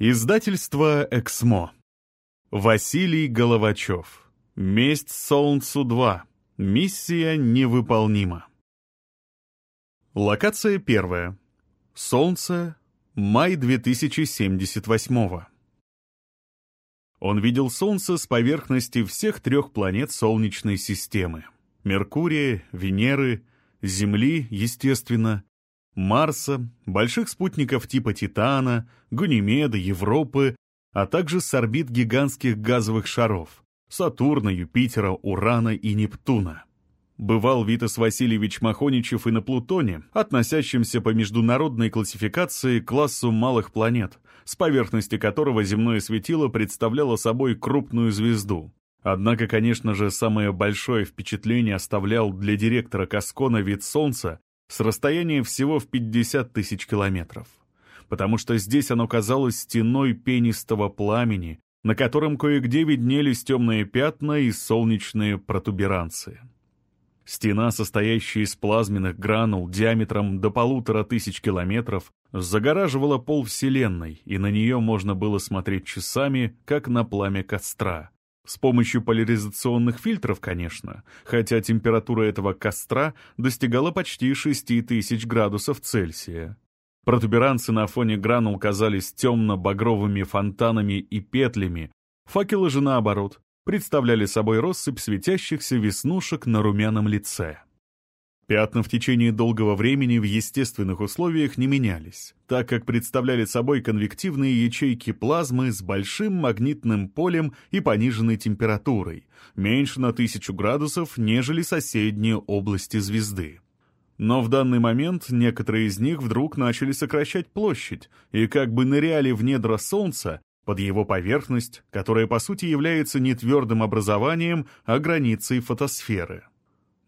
Издательство «Эксмо». Василий Головачев. «Месть Солнцу-2». Миссия невыполнима. Локация первая. Солнце. Май 2078 Он видел Солнце с поверхности всех трех планет Солнечной системы. Меркурия, Венеры, Земли, естественно, Марса, больших спутников типа Титана, Ганимеда, Европы, а также с орбит гигантских газовых шаров — Сатурна, Юпитера, Урана и Нептуна. Бывал Витас Васильевич Махоничев и на Плутоне, относящемся по международной классификации к классу малых планет, с поверхности которого земное светило представляло собой крупную звезду. Однако, конечно же, самое большое впечатление оставлял для директора Каскона вид Солнца с расстояния всего в 50 тысяч километров. Потому что здесь оно казалось стеной пенистого пламени, на котором кое-где виднелись темные пятна и солнечные протуберанцы. Стена, состоящая из плазменных гранул диаметром до полутора тысяч километров, загораживала пол Вселенной, и на нее можно было смотреть часами, как на пламя костра. С помощью поляризационных фильтров, конечно, хотя температура этого костра достигала почти 6000 градусов Цельсия. Протуберанцы на фоне гранул казались темно-багровыми фонтанами и петлями, факелы же, наоборот, представляли собой россыпь светящихся веснушек на румяном лице. Пятна в течение долгого времени в естественных условиях не менялись, так как представляли собой конвективные ячейки плазмы с большим магнитным полем и пониженной температурой, меньше на тысячу градусов, нежели соседние области звезды. Но в данный момент некоторые из них вдруг начали сокращать площадь и как бы ныряли в недра Солнца под его поверхность, которая по сути является не твердым образованием, а границей фотосферы.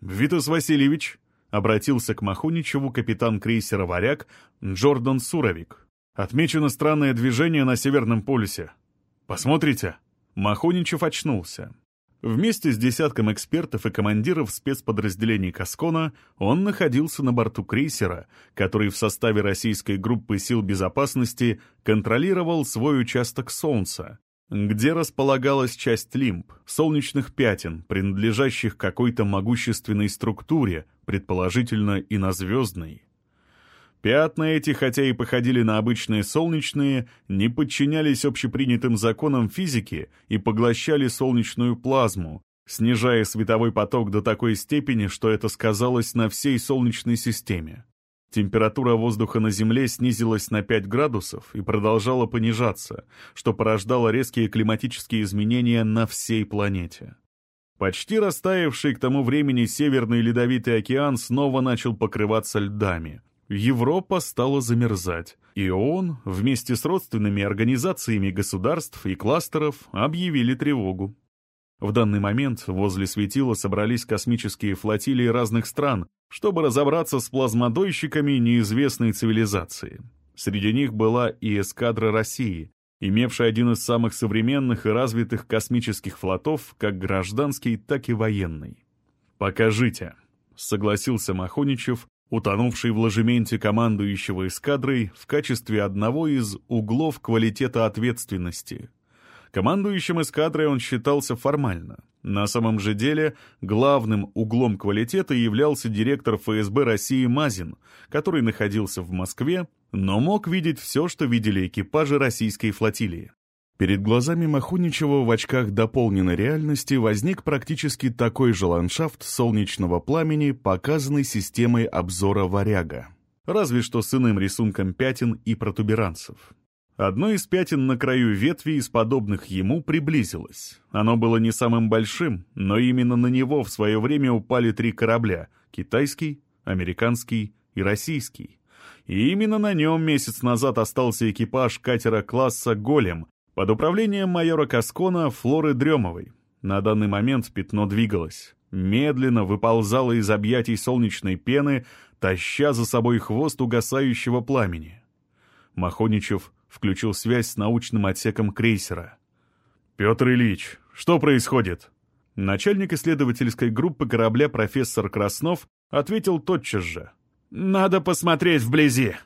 «Витас Васильевич», — обратился к Махуничеву капитан крейсера «Варяг» Джордан Суровик. «Отмечено странное движение на Северном полюсе. Посмотрите». Махуничев очнулся. Вместе с десятком экспертов и командиров спецподразделений Каскона он находился на борту крейсера, который в составе российской группы сил безопасности контролировал свой участок Солнца, где располагалась часть лимб, солнечных пятен, принадлежащих какой-то могущественной структуре, предположительно инозвездной. Пятна эти, хотя и походили на обычные солнечные, не подчинялись общепринятым законам физики и поглощали солнечную плазму, снижая световой поток до такой степени, что это сказалось на всей Солнечной системе. Температура воздуха на Земле снизилась на 5 градусов и продолжала понижаться, что порождало резкие климатические изменения на всей планете. Почти растаявший к тому времени Северный Ледовитый океан снова начал покрываться льдами. Европа стала замерзать, и ООН вместе с родственными организациями государств и кластеров объявили тревогу. В данный момент возле светила собрались космические флотилии разных стран, чтобы разобраться с плазмодойщиками неизвестной цивилизации. Среди них была и эскадра России, имевшая один из самых современных и развитых космических флотов, как гражданский, так и военный. «Покажите», — согласился Махоничев, утонувший в ложементе командующего эскадрой в качестве одного из углов квалитета ответственности — Командующим эскадрой он считался формально. На самом же деле главным углом квалитета являлся директор ФСБ России Мазин, который находился в Москве, но мог видеть все, что видели экипажи российской флотилии. Перед глазами Махуничева в очках дополненной реальности возник практически такой же ландшафт солнечного пламени, показанный системой обзора «Варяга». Разве что с иным рисунком пятен и протуберанцев. Одно из пятен на краю ветви из подобных ему приблизилось. Оно было не самым большим, но именно на него в свое время упали три корабля — китайский, американский и российский. И именно на нем месяц назад остался экипаж катера класса «Голем» под управлением майора Каскона Флоры Дремовой. На данный момент пятно двигалось. Медленно выползало из объятий солнечной пены, таща за собой хвост угасающего пламени. Махоничев включил связь с научным отсеком крейсера. «Петр Ильич, что происходит?» Начальник исследовательской группы корабля профессор Краснов ответил тотчас же. «Надо посмотреть вблизи».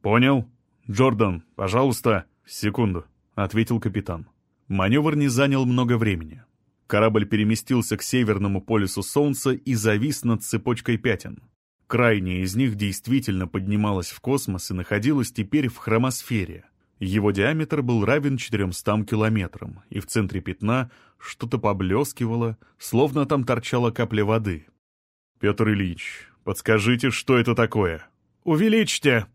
«Понял. Джордан, пожалуйста, секунду». — ответил капитан. Маневр не занял много времени. Корабль переместился к северному полюсу Солнца и завис над цепочкой пятен. Крайняя из них действительно поднималась в космос и находилась теперь в хромосфере. Его диаметр был равен 400 километрам, и в центре пятна что-то поблескивало, словно там торчала капля воды. «Петр Ильич, подскажите, что это такое?» «Увеличьте!»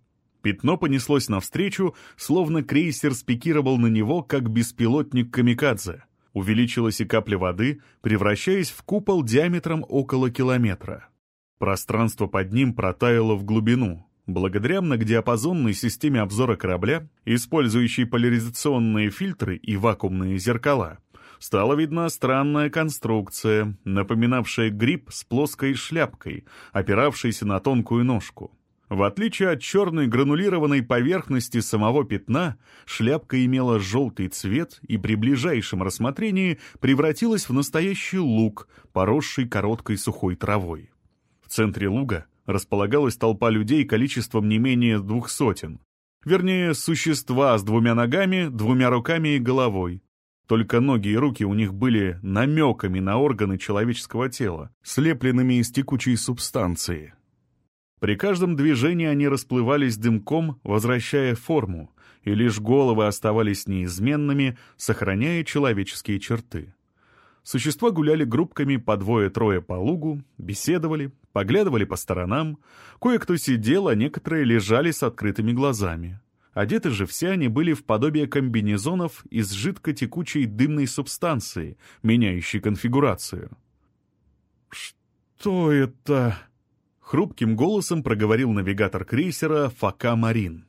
Пятно понеслось навстречу, словно крейсер спикировал на него, как беспилотник «Камикадзе». Увеличилась и капля воды, превращаясь в купол диаметром около километра. Пространство под ним протаяло в глубину. Благодаря многодиапазонной системе обзора корабля, использующей поляризационные фильтры и вакуумные зеркала, стала видна странная конструкция, напоминавшая гриб с плоской шляпкой, опиравшейся на тонкую ножку. В отличие от черной гранулированной поверхности самого пятна, шляпка имела желтый цвет и при ближайшем рассмотрении превратилась в настоящий луг, поросший короткой сухой травой. В центре луга располагалась толпа людей количеством не менее двух сотен. Вернее, существа с двумя ногами, двумя руками и головой. Только ноги и руки у них были намеками на органы человеческого тела, слепленными из текучей субстанции. При каждом движении они расплывались дымком, возвращая форму, и лишь головы оставались неизменными, сохраняя человеческие черты. Существа гуляли группками по двое-трое по лугу, беседовали, поглядывали по сторонам, кое-кто сидел, а некоторые лежали с открытыми глазами. Одеты же все они были в подобие комбинезонов из жидко-текучей дымной субстанции, меняющей конфигурацию. «Что это?» Хрупким голосом проговорил навигатор крейсера Фака Марин.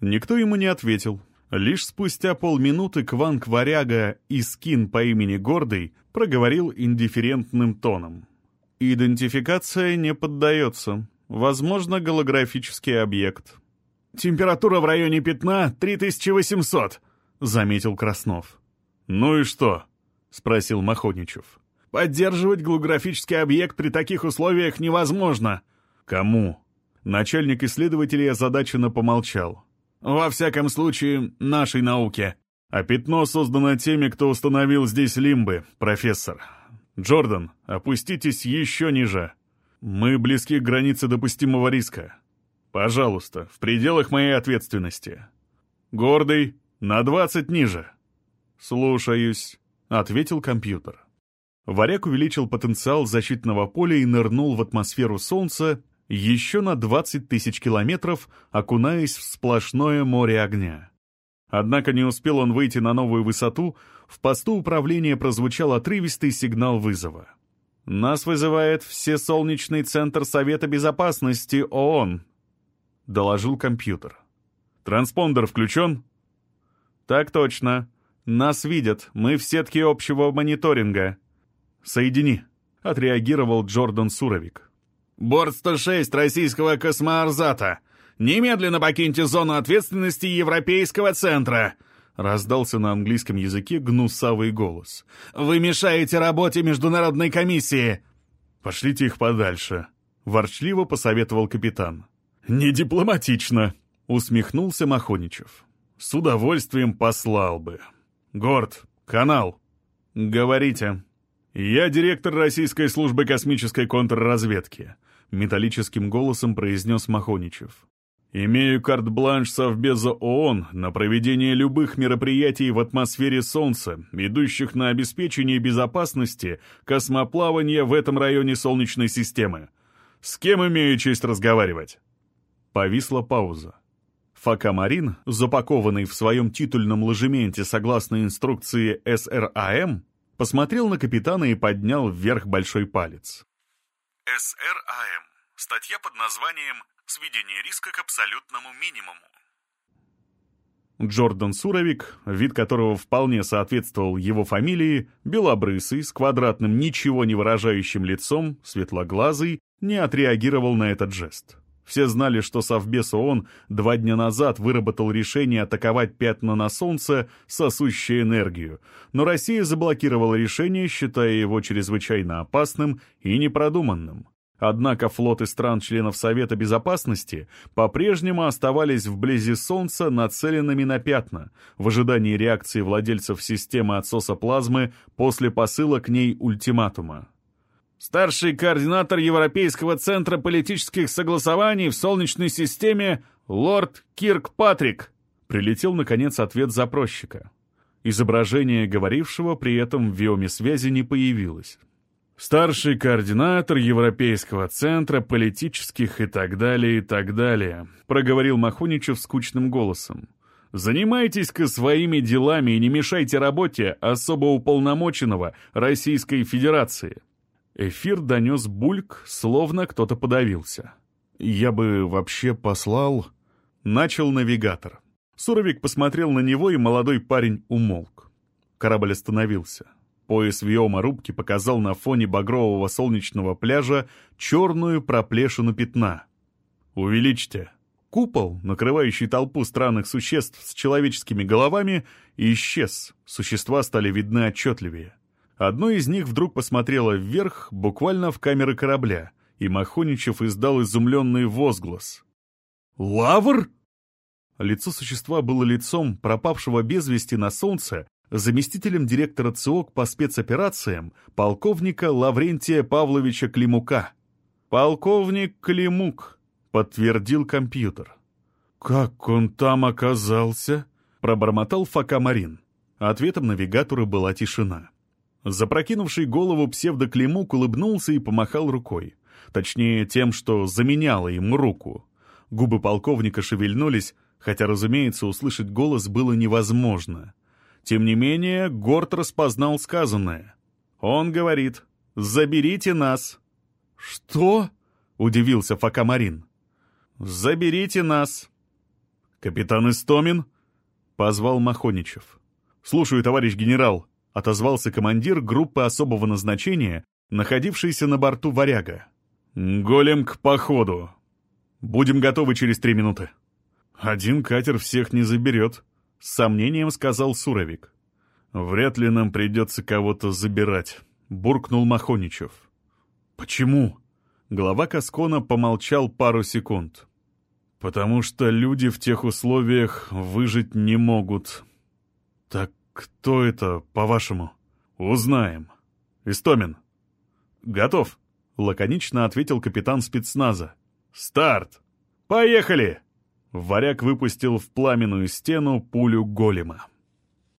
Никто ему не ответил. Лишь спустя полминуты Кванг Варяга и скин по имени Гордый проговорил индифферентным тоном. «Идентификация не поддается. Возможно, голографический объект». «Температура в районе пятна 3800», — заметил Краснов. «Ну и что?» — спросил Махоничев. Поддерживать голографический объект при таких условиях невозможно. Кому? Начальник исследователей озадаченно помолчал. Во всяком случае, нашей науке. А пятно создано теми, кто установил здесь лимбы, профессор. Джордан, опуститесь еще ниже. Мы близки к границе допустимого риска. Пожалуйста, в пределах моей ответственности. Гордый, на двадцать ниже. Слушаюсь, ответил компьютер. Варяг увеличил потенциал защитного поля и нырнул в атмосферу Солнца еще на 20 тысяч километров, окунаясь в сплошное море огня. Однако не успел он выйти на новую высоту, в посту управления прозвучал отрывистый сигнал вызова. «Нас вызывает Всесолнечный центр Совета Безопасности ООН», — доложил компьютер. «Транспондер включен?» «Так точно. Нас видят, мы в сетке общего мониторинга», «Соедини», — отреагировал Джордан Суровик. «Борт-106 российского космоарзата! Немедленно покиньте зону ответственности Европейского центра!» Раздался на английском языке гнусавый голос. «Вы мешаете работе Международной комиссии!» «Пошлите их подальше», — ворчливо посоветовал капитан. «Не дипломатично», — усмехнулся Махоничев. «С удовольствием послал бы. Горд, канал». «Говорите», «Я директор Российской службы космической контрразведки», — металлическим голосом произнес Махоничев. «Имею карт-бланш Совбеза ООН на проведение любых мероприятий в атмосфере Солнца, идущих на обеспечение безопасности космоплавания в этом районе Солнечной системы. С кем имею честь разговаривать?» Повисла пауза. Факамарин, запакованный в своем титульном ложементе согласно инструкции СРАМ, посмотрел на капитана и поднял вверх большой палец. СРАМ. Статья под названием «Сведение риска к абсолютному минимуму». Джордан Суровик, вид которого вполне соответствовал его фамилии, белобрысый, с квадратным ничего не выражающим лицом, светлоглазый, не отреагировал на этот жест. Все знали, что Совбез ООН два дня назад выработал решение атаковать пятна на Солнце, сосущее энергию, но Россия заблокировала решение, считая его чрезвычайно опасным и непродуманным. Однако флоты стран-членов Совета Безопасности по-прежнему оставались вблизи Солнца нацеленными на пятна, в ожидании реакции владельцев системы отсоса плазмы после посыла к ней ультиматума. Старший координатор Европейского центра политических согласований в Солнечной системе лорд Кирк Патрик. Прилетел, наконец, ответ запросчика. Изображение говорившего при этом в виоме связи не появилось. Старший координатор Европейского центра политических и так далее, и так далее, проговорил Махуничев скучным голосом. Занимайтесь-ка своими делами и не мешайте работе особо уполномоченного Российской Федерации. Эфир донес бульк, словно кто-то подавился. «Я бы вообще послал...» Начал навигатор. Суровик посмотрел на него, и молодой парень умолк. Корабль остановился. Пояс виома рубки показал на фоне багрового солнечного пляжа черную проплешину пятна. «Увеличьте». Купол, накрывающий толпу странных существ с человеческими головами, исчез. Существа стали видны отчетливее. Одно из них вдруг посмотрело вверх, буквально в камеры корабля, и Махоничев издал изумленный возглас. «Лавр?» Лицо существа было лицом пропавшего без вести на солнце заместителем директора ЦИОК по спецоперациям полковника Лаврентия Павловича Климука. «Полковник Климук», — подтвердил компьютер. «Как он там оказался?» — пробормотал Фока Марин. Ответом навигатору была тишина. Запрокинувший голову псевдоклимук улыбнулся и помахал рукой. Точнее, тем, что заменяло ему руку. Губы полковника шевельнулись, хотя, разумеется, услышать голос было невозможно. Тем не менее, Горд распознал сказанное. Он говорит «Заберите нас». «Что?» — удивился Факамарин. «Заберите нас». «Капитан Истомин?» — позвал Махоничев. «Слушаю, товарищ генерал», — отозвался командир группы особого назначения, находившийся на борту «Варяга». «Голем к походу. Будем готовы через три минуты». «Один катер всех не заберет», — с сомнением сказал Суровик. «Вряд ли нам придется кого-то забирать», — буркнул Махоничев. «Почему?» Глава Каскона помолчал пару секунд. «Потому что люди в тех условиях выжить не могут». «Так кто это, по-вашему?» «Узнаем. Истомин». «Готов», — лаконично ответил капитан спецназа. «Старт! Поехали!» Варяг выпустил в пламенную стену пулю голема.